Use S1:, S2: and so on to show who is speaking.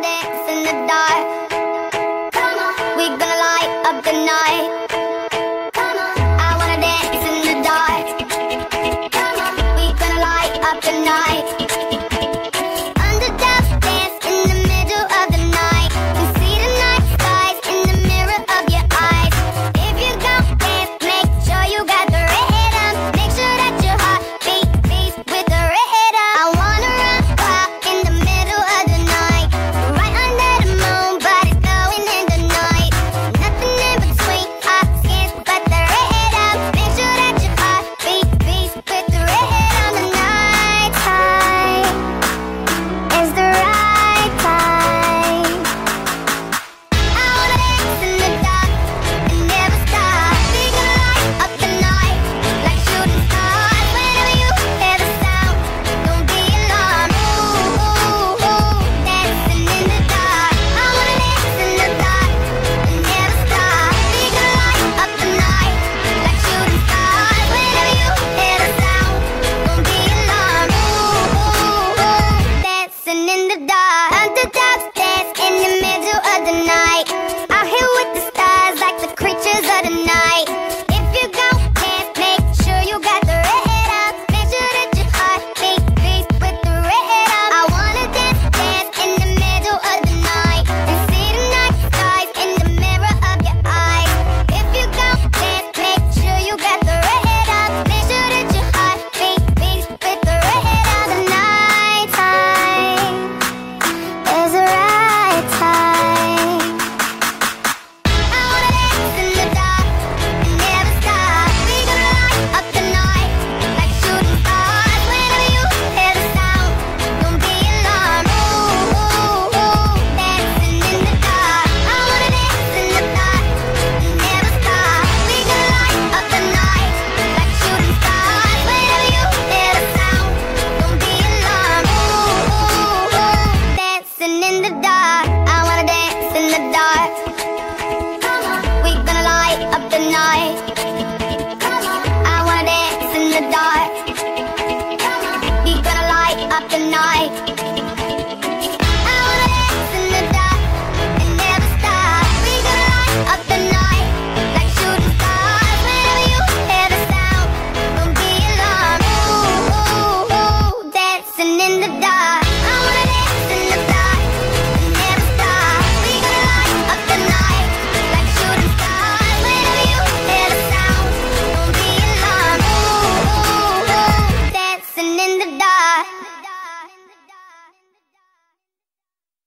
S1: dance in the dark. The night.